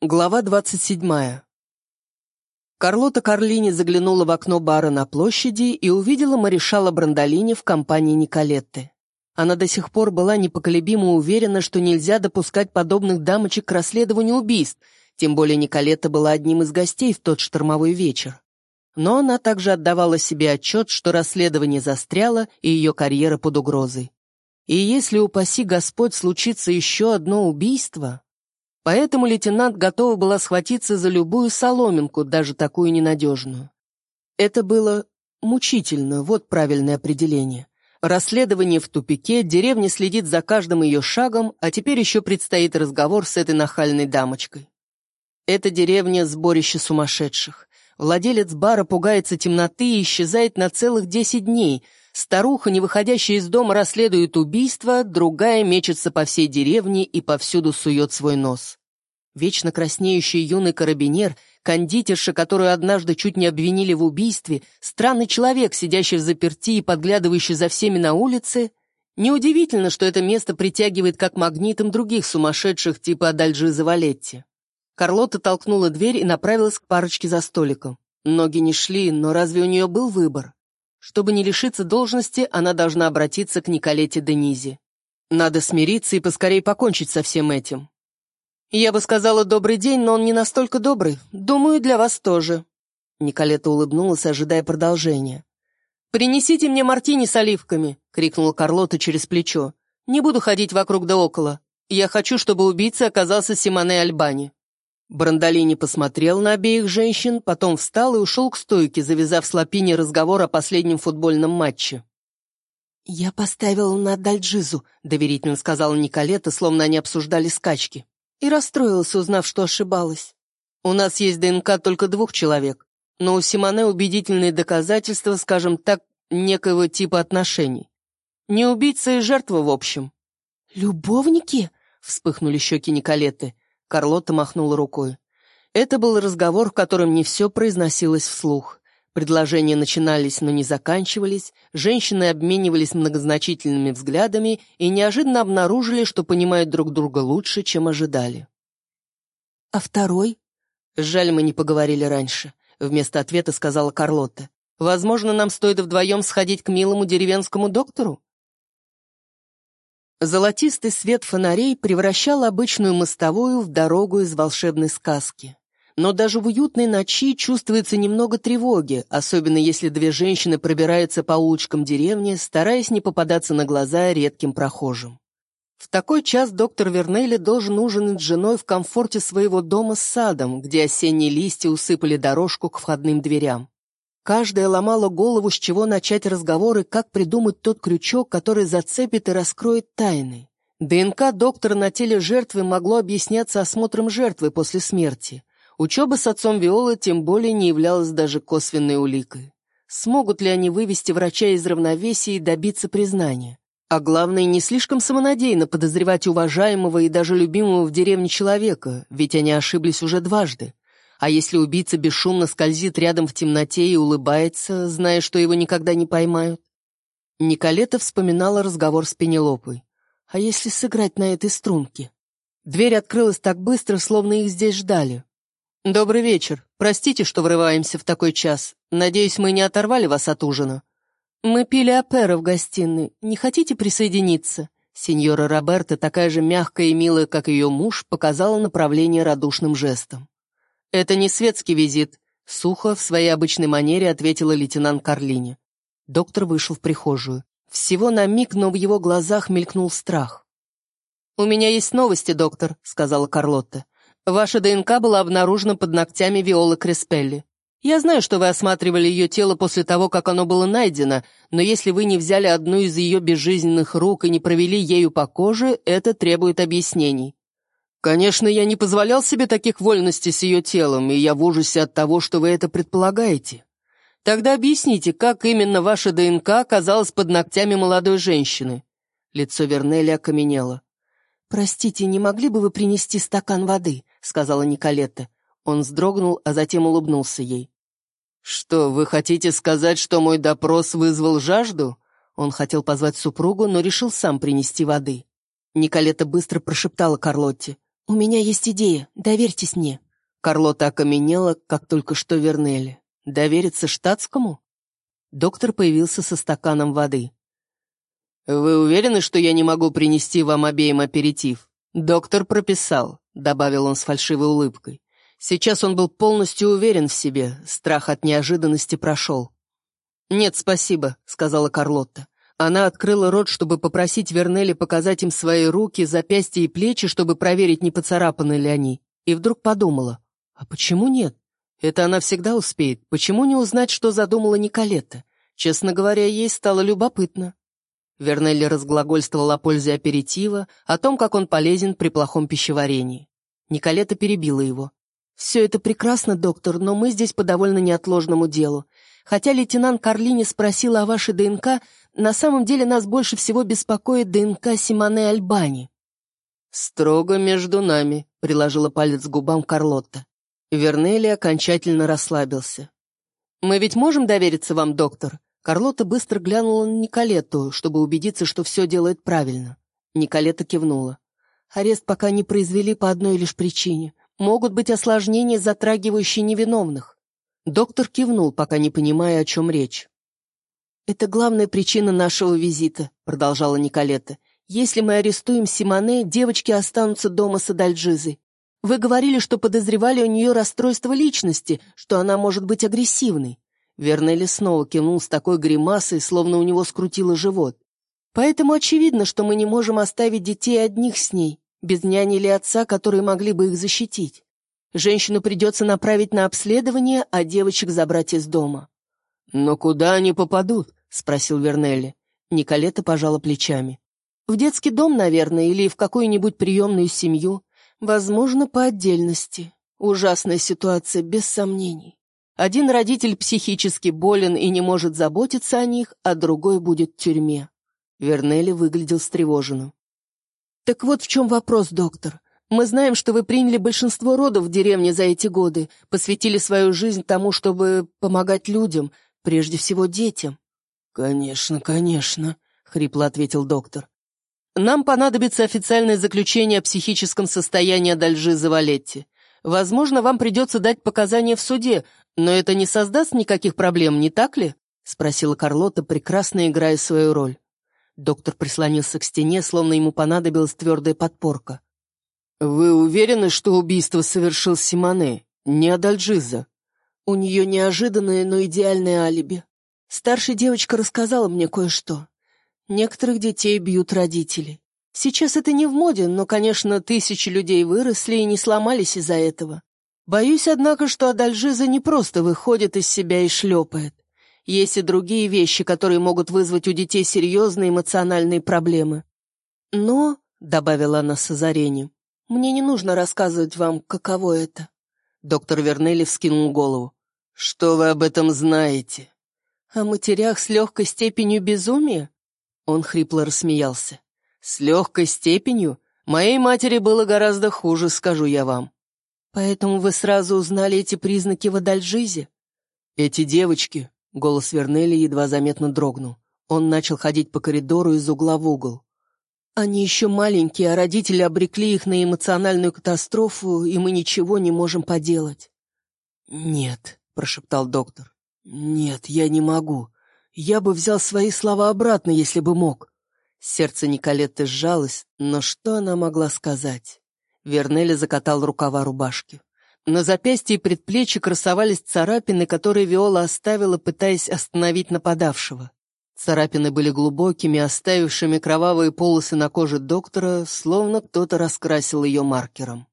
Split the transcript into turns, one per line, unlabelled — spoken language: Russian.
Глава 27. Карлота Карлини заглянула в окно бара на площади и увидела маршала Брандолини в компании Николетты. Она до сих пор была непоколебимо уверена, что нельзя допускать подобных дамочек к расследованию убийств, тем более Николетта была одним из гостей в тот штормовой вечер. Но она также отдавала себе отчет, что расследование застряло и ее карьера под угрозой. И если, упаси Господь, случится еще одно убийство, Поэтому лейтенант готова была схватиться за любую соломинку, даже такую ненадежную. Это было мучительно, вот правильное определение. Расследование в тупике, деревня следит за каждым ее шагом, а теперь еще предстоит разговор с этой нахальной дамочкой. Эта деревня — сборище сумасшедших. Владелец бара пугается темноты и исчезает на целых десять дней. Старуха, не выходящая из дома, расследует убийство, другая мечется по всей деревне и повсюду сует свой нос. Вечно краснеющий юный карабинер, кондитерша, которую однажды чуть не обвинили в убийстве, странный человек, сидящий в заперти и подглядывающий за всеми на улице. Неудивительно, что это место притягивает как магнитом других сумасшедших типа Адальджиза Валетти. Карлота толкнула дверь и направилась к парочке за столиком. Ноги не шли, но разве у нее был выбор? Чтобы не лишиться должности, она должна обратиться к Николете Денизе. Надо смириться и поскорее покончить со всем этим. «Я бы сказала добрый день, но он не настолько добрый. Думаю, для вас тоже». Николета улыбнулась, ожидая продолжения. «Принесите мне мартини с оливками!» — крикнула Карлота через плечо. «Не буду ходить вокруг да около. Я хочу, чтобы убийца оказался Симоне Альбани». Брандолини посмотрел на обеих женщин, потом встал и ушел к стойке, завязав с Лапини разговор о последнем футбольном матче. «Я поставила на Дальджизу», — доверительно сказала Николета, словно они обсуждали скачки и расстроилась, узнав, что ошибалась. У нас есть ДНК только двух человек, но у Симоне убедительные доказательства, скажем так, некоего типа отношений. Не убийца и жертва, в общем. «Любовники?» — вспыхнули щеки Николеты. Карлотта махнула рукой. Это был разговор, в котором не все произносилось вслух. Предложения начинались, но не заканчивались, женщины обменивались многозначительными взглядами и неожиданно обнаружили, что понимают друг друга лучше, чем ожидали. «А второй?» «Жаль, мы не поговорили раньше», — вместо ответа сказала Карлотта. «Возможно, нам стоит вдвоем сходить к милому деревенскому доктору?» Золотистый свет фонарей превращал обычную мостовую в дорогу из волшебной сказки. Но даже в уютной ночи чувствуется немного тревоги, особенно если две женщины пробираются по улочкам деревни, стараясь не попадаться на глаза редким прохожим. В такой час доктор Вернелли должен ужинать с женой в комфорте своего дома с садом, где осенние листья усыпали дорожку к входным дверям. Каждая ломала голову, с чего начать разговор и как придумать тот крючок, который зацепит и раскроет тайны. ДНК доктора на теле жертвы могло объясняться осмотром жертвы после смерти. Учеба с отцом Виолы тем более не являлась даже косвенной уликой. Смогут ли они вывести врача из равновесия и добиться признания? А главное, не слишком самонадеянно подозревать уважаемого и даже любимого в деревне человека, ведь они ошиблись уже дважды. А если убийца бесшумно скользит рядом в темноте и улыбается, зная, что его никогда не поймают? Николета вспоминала разговор с Пенелопой. А если сыграть на этой струнке? Дверь открылась так быстро, словно их здесь ждали. «Добрый вечер. Простите, что врываемся в такой час. Надеюсь, мы не оторвали вас от ужина». «Мы пили апера в гостиной. Не хотите присоединиться?» Сеньора Роберта, такая же мягкая и милая, как ее муж, показала направление радушным жестом. «Это не светский визит», — сухо, в своей обычной манере ответила лейтенант Карлини. Доктор вышел в прихожую. Всего на миг, но в его глазах мелькнул страх. «У меня есть новости, доктор», — сказала Карлотта. Ваша ДНК была обнаружена под ногтями Виолы Креспелли. Я знаю, что вы осматривали ее тело после того, как оно было найдено, но если вы не взяли одну из ее безжизненных рук и не провели ею по коже, это требует объяснений. Конечно, я не позволял себе таких вольностей с ее телом, и я в ужасе от того, что вы это предполагаете. Тогда объясните, как именно ваша ДНК оказалась под ногтями молодой женщины?» Лицо Вернеля окаменело. «Простите, не могли бы вы принести стакан воды?» — сказала Николетта. Он вздрогнул, а затем улыбнулся ей. «Что, вы хотите сказать, что мой допрос вызвал жажду?» Он хотел позвать супругу, но решил сам принести воды. Николета быстро прошептала Карлотте. «У меня есть идея, доверьтесь мне». Карлота окаменела, как только что Вернели. «Довериться штатскому?» Доктор появился со стаканом воды. «Вы уверены, что я не могу принести вам обеим аперитив?» «Доктор прописал», — добавил он с фальшивой улыбкой. Сейчас он был полностью уверен в себе, страх от неожиданности прошел. «Нет, спасибо», — сказала Карлотта. Она открыла рот, чтобы попросить Вернелли показать им свои руки, запястья и плечи, чтобы проверить, не поцарапаны ли они. И вдруг подумала, а почему нет? Это она всегда успеет. Почему не узнать, что задумала Николетта? Честно говоря, ей стало любопытно. Вернелли разглагольствовал о пользе аперитива, о том, как он полезен при плохом пищеварении. Николета перебила его. «Все это прекрасно, доктор, но мы здесь по довольно неотложному делу. Хотя лейтенант Карлини спросил о вашей ДНК, на самом деле нас больше всего беспокоит ДНК Симоне Альбани». «Строго между нами», — приложила палец к губам Карлотта. Вернелли окончательно расслабился. «Мы ведь можем довериться вам, доктор?» Карлота быстро глянула на Николетту, чтобы убедиться, что все делает правильно. Николета кивнула. Арест пока не произвели по одной лишь причине. Могут быть осложнения, затрагивающие невиновных. Доктор кивнул, пока не понимая, о чем речь. «Это главная причина нашего визита», — продолжала Николета. «Если мы арестуем Симоне, девочки останутся дома с Адальджизой. Вы говорили, что подозревали у нее расстройство личности, что она может быть агрессивной». Вернелли снова кивнул с такой гримасой, словно у него скрутило живот. «Поэтому очевидно, что мы не можем оставить детей одних с ней без няни или отца, которые могли бы их защитить. Женщину придется направить на обследование, а девочек забрать из дома. «Но куда они попадут?» — спросил Вернелли. Николета пожала плечами. «В детский дом, наверное, или в какую-нибудь приемную семью. Возможно, по отдельности. Ужасная ситуация, без сомнений. Один родитель психически болен и не может заботиться о них, а другой будет в тюрьме». Вернелли выглядел встревоженным. «Так вот в чем вопрос, доктор. Мы знаем, что вы приняли большинство родов в деревне за эти годы, посвятили свою жизнь тому, чтобы помогать людям, прежде всего детям». «Конечно, конечно», — хрипло ответил доктор. «Нам понадобится официальное заключение о психическом состоянии Адальжи Завалетти. Возможно, вам придется дать показания в суде, но это не создаст никаких проблем, не так ли?» — спросила Карлота, прекрасно играя свою роль. Доктор прислонился к стене, словно ему понадобилась твердая подпорка. «Вы уверены, что убийство совершил Симоне, не Адальджиза?» «У нее неожиданное, но идеальное алиби. Старшая девочка рассказала мне кое-что. Некоторых детей бьют родители. Сейчас это не в моде, но, конечно, тысячи людей выросли и не сломались из-за этого. Боюсь, однако, что Адальжиза не просто выходит из себя и шлепает. Есть и другие вещи, которые могут вызвать у детей серьезные эмоциональные проблемы. Но, — добавила она с озарением, — мне не нужно рассказывать вам, каково это. Доктор Вернелли вскинул голову. «Что вы об этом знаете?» «О матерях с легкой степенью безумия?» Он хрипло рассмеялся. «С легкой степенью? Моей матери было гораздо хуже, скажу я вам». «Поэтому вы сразу узнали эти признаки в Адальжизе?» «Эти девочки, Голос Вернелли едва заметно дрогнул. Он начал ходить по коридору из угла в угол. «Они еще маленькие, а родители обрекли их на эмоциональную катастрофу, и мы ничего не можем поделать». «Нет», — прошептал доктор. «Нет, я не могу. Я бы взял свои слова обратно, если бы мог». Сердце Николетты сжалось, но что она могла сказать? Вернелли закатал рукава рубашки. На запястье и предплечье красовались царапины, которые Виола оставила, пытаясь остановить нападавшего. Царапины были глубокими, оставившими кровавые полосы на коже доктора, словно кто-то раскрасил ее маркером.